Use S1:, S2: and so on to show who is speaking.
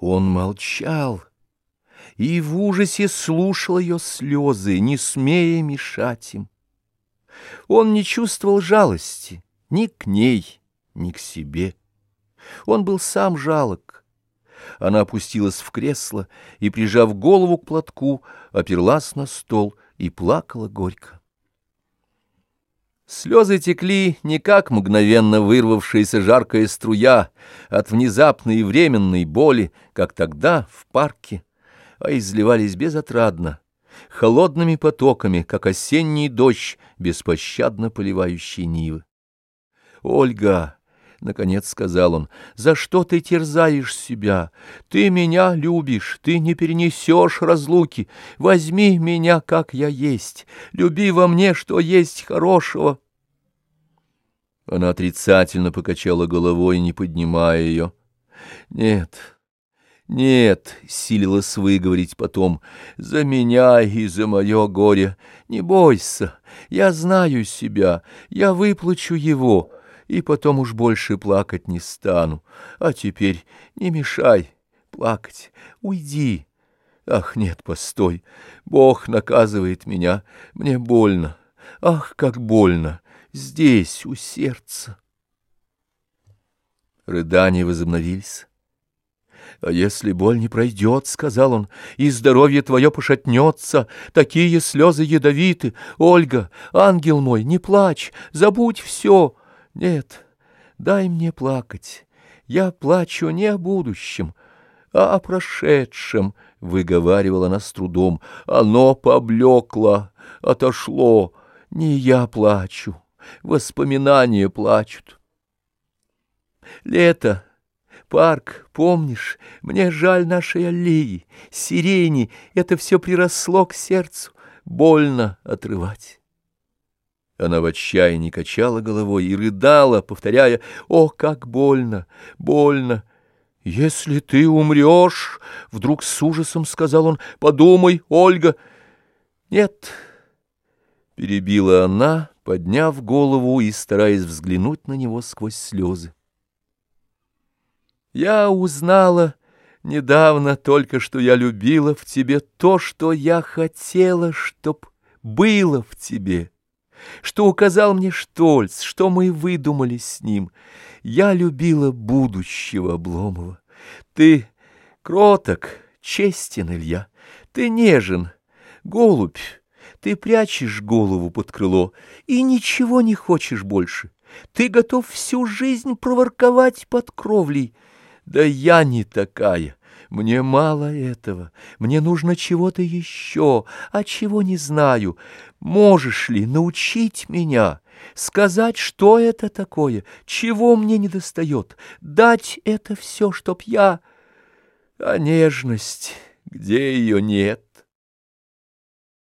S1: Он молчал и в ужасе слушал ее слезы, не смея мешать им. Он не чувствовал жалости ни к ней, ни к себе. Он был сам жалок. Она опустилась в кресло и, прижав голову к платку, оперлась на стол и плакала горько. Слезы текли не как мгновенно вырвавшаяся жаркая струя от внезапной и временной боли, как тогда в парке, а изливались безотрадно, холодными потоками, как осенний дождь, беспощадно поливающий нивы. «Ольга!» — наконец сказал он, — «за что ты терзаешь себя? Ты меня любишь, ты не перенесешь разлуки. Возьми меня, как я есть, люби во мне, что есть хорошего». Она отрицательно покачала головой, не поднимая ее. «Нет, нет», — силилась выговорить потом, — «за меня и за мое горе. Не бойся, я знаю себя, я выплачу его» и потом уж больше плакать не стану. А теперь не мешай плакать, уйди. Ах, нет, постой, Бог наказывает меня, мне больно. Ах, как больно, здесь, у сердца. Рыдания возобновились. «А если боль не пройдет, — сказал он, — и здоровье твое пошатнется, такие слезы ядовиты, Ольга, ангел мой, не плачь, забудь все, нет, дай мне плакать. Я плачу не о будущем, а о прошедшем, — выговаривала она с трудом. Оно поблекло, отошло. Не я плачу, воспоминания плачут. Лето, парк, помнишь, мне жаль нашей аллеи, сирени, это все приросло к сердцу, больно отрывать. Она в отчаянии качала головой и рыдала, повторяя «О, как больно! Больно!» «Если ты умрешь, — вдруг с ужасом сказал он, — подумай, Ольга!» «Нет!» — перебила она, подняв голову и стараясь взглянуть на него сквозь слезы. «Я узнала недавно только, что я любила в тебе то, что я хотела, чтоб было в тебе» что указал мне Штольц, что мы выдумали с ним. Я любила будущего Обломова. Ты кроток, честен, Илья, ты нежен, голубь, ты прячешь голову под крыло и ничего не хочешь больше. Ты готов всю жизнь проворковать под кровлей. Да я не такая. Мне мало этого, мне нужно чего-то еще, а чего не знаю. Можешь ли научить меня, сказать, что это такое, чего мне недостает, дать это все, чтоб я... А нежность, где ее нет?